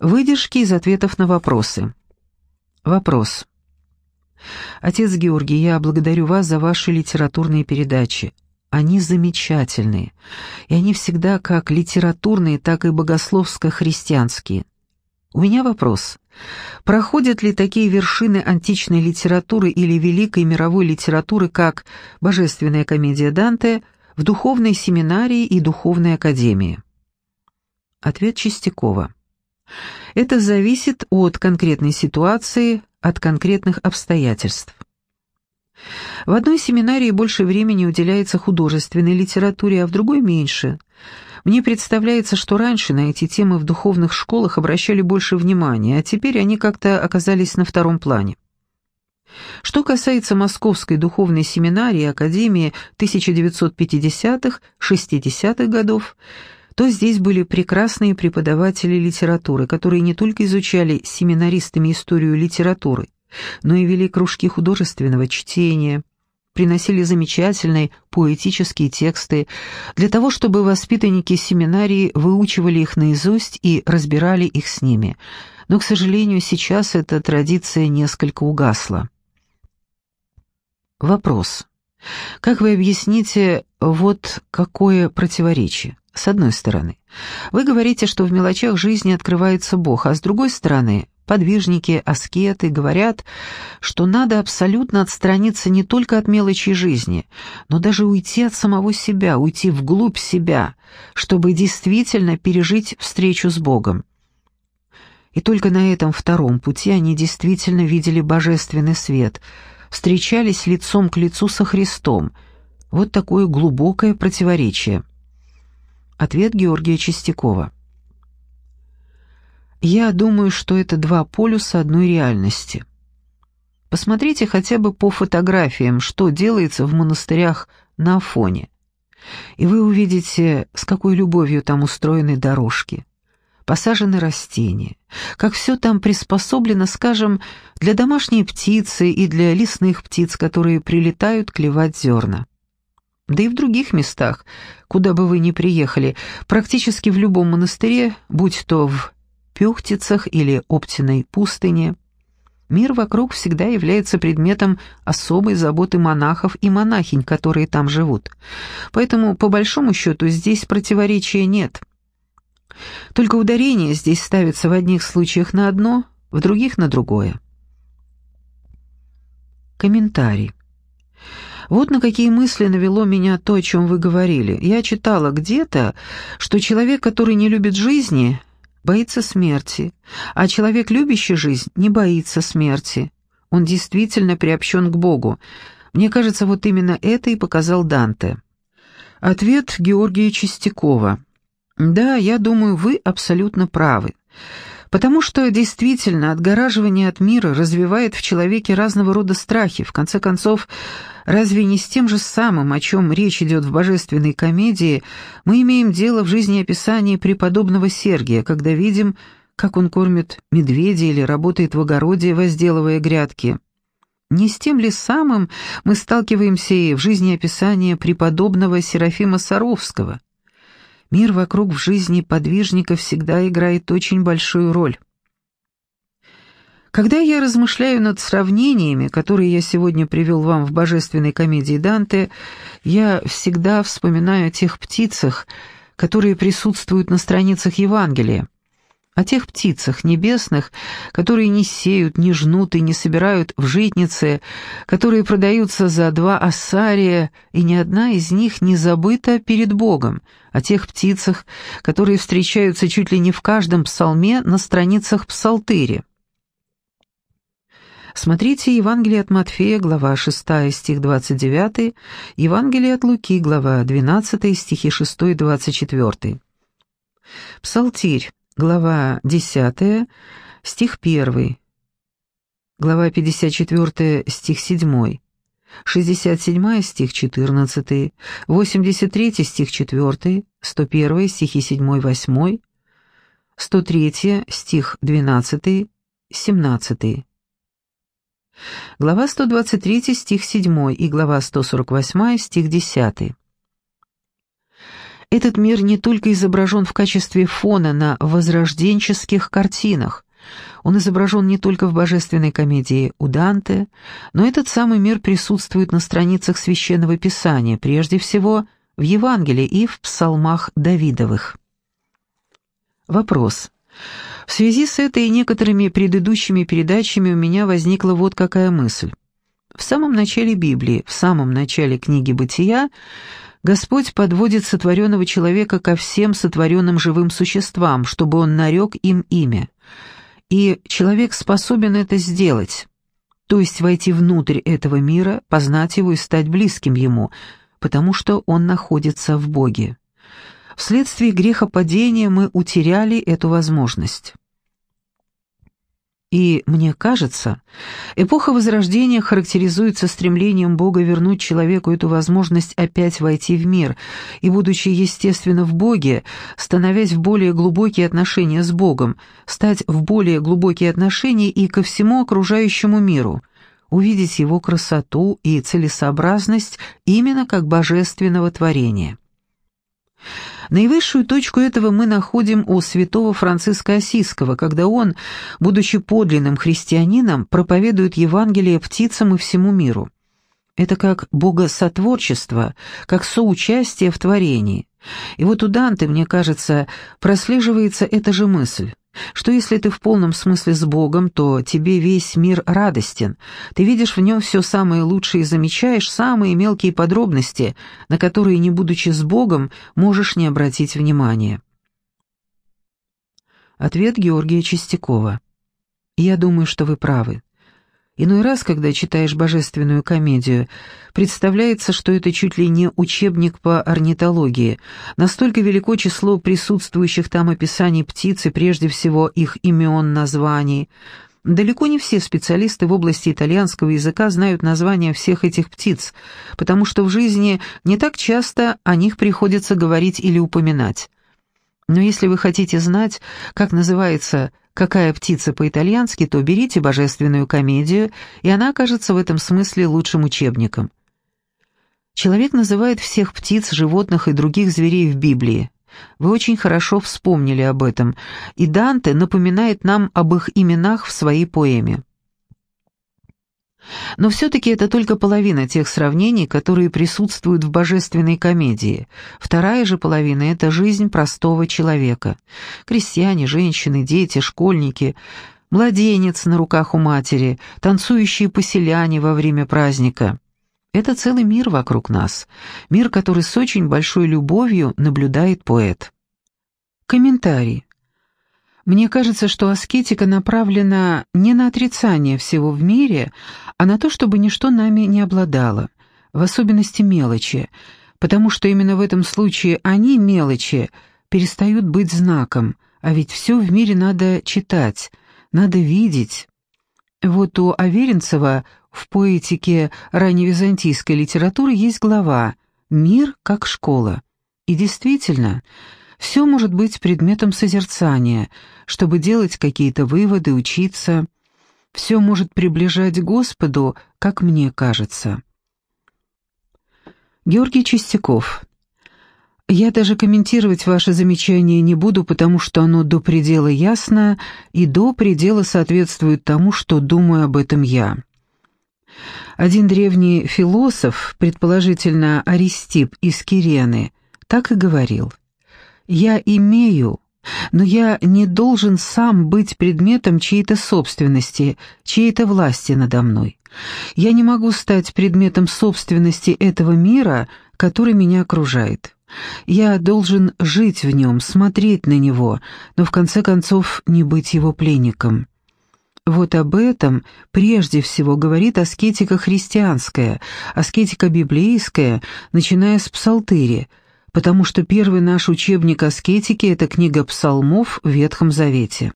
Выдержки из ответов на вопросы. Вопрос. Отец Георгий, я благодарю вас за ваши литературные передачи. Они замечательные, и они всегда как литературные, так и богословско-христианские. У меня вопрос. Проходят ли такие вершины античной литературы или великой мировой литературы, как «Божественная комедия Данте», в духовной семинарии и духовной академии? Ответ Чистякова. Это зависит от конкретной ситуации, от конкретных обстоятельств. В одной семинарии больше времени уделяется художественной литературе, а в другой меньше. Мне представляется, что раньше на эти темы в духовных школах обращали больше внимания, а теперь они как-то оказались на втором плане. Что касается Московской духовной семинарии Академии 1950-60-х годов, то здесь были прекрасные преподаватели литературы, которые не только изучали семинаристами историю литературы, но и вели кружки художественного чтения, приносили замечательные поэтические тексты для того, чтобы воспитанники семинарии выучивали их наизусть и разбирали их с ними. Но, к сожалению, сейчас эта традиция несколько угасла. Вопрос. Как вы объясните вот какое противоречие? С одной стороны, вы говорите, что в мелочах жизни открывается Бог, а с другой стороны, подвижники, аскеты говорят, что надо абсолютно отстраниться не только от мелочей жизни, но даже уйти от самого себя, уйти вглубь себя, чтобы действительно пережить встречу с Богом. И только на этом втором пути они действительно видели божественный свет, встречались лицом к лицу со Христом. Вот такое глубокое противоречие. Ответ Георгия Чистякова. Я думаю, что это два полюса одной реальности. Посмотрите хотя бы по фотографиям, что делается в монастырях на Афоне. И вы увидите, с какой любовью там устроены дорожки, посажены растения, как все там приспособлено, скажем, для домашней птицы и для лесных птиц, которые прилетают клевать зерна. Да и в других местах, куда бы вы ни приехали, практически в любом монастыре, будь то в Пюхтицах или Оптиной пустыне, мир вокруг всегда является предметом особой заботы монахов и монахинь, которые там живут. Поэтому, по большому счету, здесь противоречия нет. Только ударение здесь ставится в одних случаях на одно, в других на другое. Комментарий. Вот на какие мысли навело меня то, о чем вы говорили. Я читала где-то, что человек, который не любит жизни, боится смерти, а человек, любящий жизнь, не боится смерти. Он действительно приобщен к Богу. Мне кажется, вот именно это и показал Данте. Ответ Георгия Чистякова. Да, я думаю, вы абсолютно правы. Потому что действительно отгораживание от мира развивает в человеке разного рода страхи. В конце концов, разве не с тем же самым, о чем речь идет в божественной комедии, мы имеем дело в жизнеописании преподобного Сергия, когда видим, как он кормит медведя или работает в огороде, возделывая грядки? Не с тем ли самым мы сталкиваемся и в жизнеописании преподобного Серафима Саровского – Мир вокруг в жизни подвижника всегда играет очень большую роль. Когда я размышляю над сравнениями, которые я сегодня привел вам в божественной комедии Данте, я всегда вспоминаю о тех птицах, которые присутствуют на страницах Евангелия о тех птицах небесных, которые не сеют, не жнут и не собирают в житнице, которые продаются за два ассария, и ни одна из них не забыта перед Богом, о тех птицах, которые встречаются чуть ли не в каждом псалме на страницах псалтыри. Смотрите Евангелие от Матфея, глава 6, стих 29, Евангелие от Луки, глава 12, стихи 6 и 24. Псалтирь глава 10, стих 1, глава 54, стих 7, 67 стих 14, 83 стих 4, 101 стихи 7-8, 103 стих 12, 17. Глава 123 стих 7 и глава 148 стих 10. Этот мир не только изображен в качестве фона на возрожденческих картинах, он изображен не только в божественной комедии у Данте, но этот самый мир присутствует на страницах Священного Писания, прежде всего в Евангелии и в псалмах Давидовых. Вопрос. В связи с этой и некоторыми предыдущими передачами у меня возникла вот какая мысль. В самом начале Библии, в самом начале книги «Бытия» Господь подводит сотворенного человека ко всем сотворенным живым существам, чтобы он нарек им имя. И человек способен это сделать, то есть войти внутрь этого мира, познать его и стать близким ему, потому что он находится в Боге. Вследствие грехопадения мы утеряли эту возможность. И, мне кажется, эпоха Возрождения характеризуется стремлением Бога вернуть человеку эту возможность опять войти в мир, и, будучи естественно в Боге, становясь в более глубокие отношения с Богом, стать в более глубокие отношения и ко всему окружающему миру, увидеть его красоту и целесообразность именно как божественного творения. Наивысшую точку этого мы находим у святого Франциска Осиского, когда он, будучи подлинным христианином, проповедует Евангелие птицам и всему миру. Это как богосотворчество, как соучастие в творении. И вот у Данте, мне кажется, прослеживается эта же мысль что если ты в полном смысле с Богом, то тебе весь мир радостен, ты видишь в нем все самое лучшее и замечаешь самые мелкие подробности, на которые, не будучи с Богом, можешь не обратить внимания. Ответ Георгия Чистякова. «Я думаю, что вы правы. Иной раз, когда читаешь божественную комедию, представляется, что это чуть ли не учебник по орнитологии. Настолько велико число присутствующих там описаний птиц и прежде всего их имен, названий. Далеко не все специалисты в области итальянского языка знают названия всех этих птиц, потому что в жизни не так часто о них приходится говорить или упоминать. Но если вы хотите знать, как называется какая птица по-итальянски, то берите божественную комедию, и она окажется в этом смысле лучшим учебником. Человек называет всех птиц, животных и других зверей в Библии. Вы очень хорошо вспомнили об этом, и Данте напоминает нам об их именах в своей поэме. Но все-таки это только половина тех сравнений, которые присутствуют в божественной комедии. Вторая же половина — это жизнь простого человека. Крестьяне, женщины, дети, школьники, младенец на руках у матери, танцующие поселяне во время праздника. Это целый мир вокруг нас, мир, который с очень большой любовью наблюдает поэт. Комментарий. Мне кажется, что аскетика направлена не на отрицание всего в мире, а на то, чтобы ничто нами не обладало, в особенности мелочи, потому что именно в этом случае они, мелочи, перестают быть знаком, а ведь все в мире надо читать, надо видеть. Вот у Аверинцева в поэтике ранневизантийской литературы есть глава «Мир как школа». И действительно, все может быть предметом созерцания, чтобы делать какие-то выводы, учиться. Все может приближать к Господу, как мне кажется. Георгий Чистяков. Я даже комментировать ваше замечание не буду, потому что оно до предела ясно и до предела соответствует тому, что думаю об этом я. Один древний философ, предположительно Аристип из Кирены, так и говорил. Я имею, но я не должен сам быть предметом чьей-то собственности, чьей-то власти надо мной. Я не могу стать предметом собственности этого мира, который меня окружает. Я должен жить в нем, смотреть на него, но в конце концов не быть его пленником. Вот об этом прежде всего говорит аскетика христианская, аскетика библейская, начиная с псалтыри – потому что первый наш учебник аскетики – это книга псалмов в Ветхом Завете.